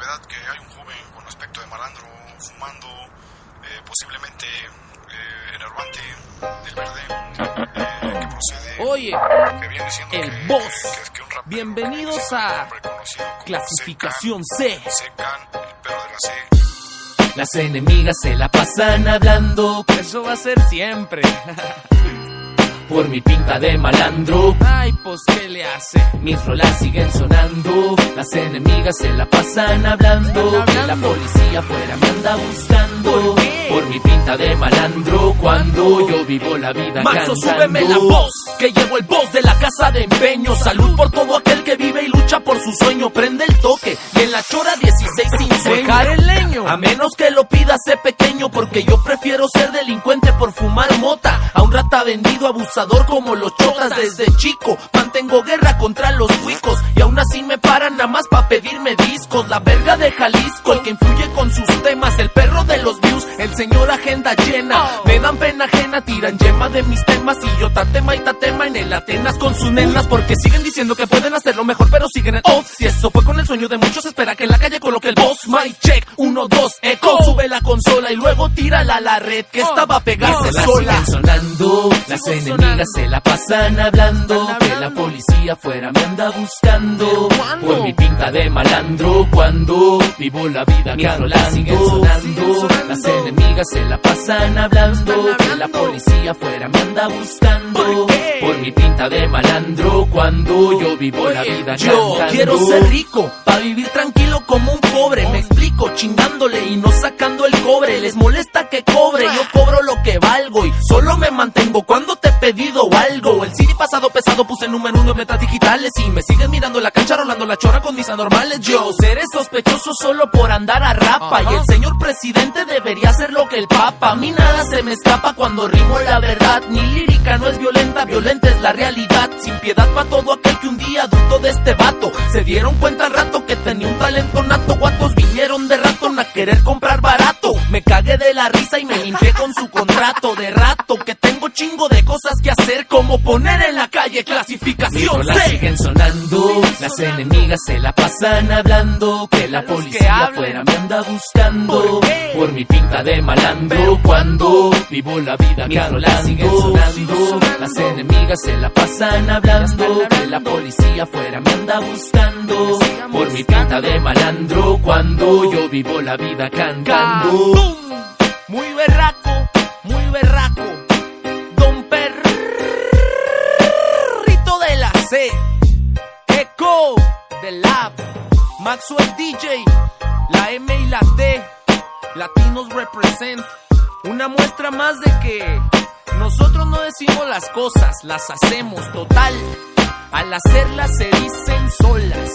novedad que hay un joven con aspecto de malandro fumando, eh, posiblemente eh, enervante del verde, eh, que procede. Oye, que viene diciendo el que, boss. que- que un rapero Bienvenidos a Clasificación C. Secan, el perro de la C. Las enemigas se la pasan hablando. Eso va a ser siempre. Por mi pinta de malandro. Ay, pues, ¿qué le hace? Mis rolas siguen sonando. Las enemigas se la pasan hablando. Que la policía afuera me anda buscando. ¿Por, mi pinta de malandro. Cuando yo vivo la vida Maxo, cantando. súbeme la voz, que llevo el boss de la casa de empeño. Salud por todo aquel que vive y lucha por su sueño. Prende el toque y en la chora 16 sin sueño. Dejar el. A menos que lo pida, sé pequeño, porque yo prefiero ser delincuente por fumar mota. A un rata vendido abusador como los chotas desde chico. Mantengo guerra contra los cuicos y aún así me paran nada más pa' pedirme discos. La verga de Jalisco, el que influye con sus temas, el perro de los views, el señor agenda llena. Me dan pena ajena, tiran yema de mis temas y yo tatema y tatema en el Atenas con sus nenas porque siguen diciendo que pueden hacerlo mejor, pero siguen en off. Si eso fue con el sueño de muchos, espera que y luego tírala a la red que estaba a pegarse las sola. siguen sonando, las Sigo enemigas sonando. se la pasan hablando, que la policía afuera me anda buscando, por mi pinta de malandro, cuando vivo la vida las siguen sonando, siguen sonando. las enemigas se la pasan hablando, que la policía afuera me anda buscando, ¿Por qué? por mi pinta de malandro, cuando yo vivo la vida yo cantando. quiero ser rico, pa' vivir tranquilo como un pobre. Me explico, chingándole y no sacando el cobre. Les molesta que cobre, yo cobro lo que valgo y solo me mantengo cuando pedido algo. El CD pasado pesado puse número uno en metas digitales y me siguen mirando la cancha rolando la chora con mis anormales. Yo seré sospechoso solo por andar a rapa y el señor presidente debería hacer lo que el papa. A mí nada se me escapa cuando rimo la verdad. Mi lírica no es violenta, violenta es la realidad. Sin piedad pa' todo aquel que un día dudó de este vato. Se dieron cuenta al rato que tenía un talento nato. Guatos vinieron de ratón a querer comprar de la risa y me limpié con su contrato de rato. Que tengo chingo de cosas que hacer, como poner en la calle clasificación rolas C. siguen sonando, las enemigas se la pasan hablando, que la que policía afuera me anda buscando, ¿Por mi pinta de malandro, cuando vivo la vida rolas siguen sonando, las enemigas se la pasan hablando, que la policía afuera me anda buscando, Que por mi pinta de malandro, cuando yo vivo la vida cantando. Muy berraco, muy berraco. Don Perrito de la C. Echo del Lab. Maxwell DJ. La M y la T. Latinos represent. Una muestra más de que nosotros no decimos las cosas, las hacemos total. Al hacerlas se dicen solas.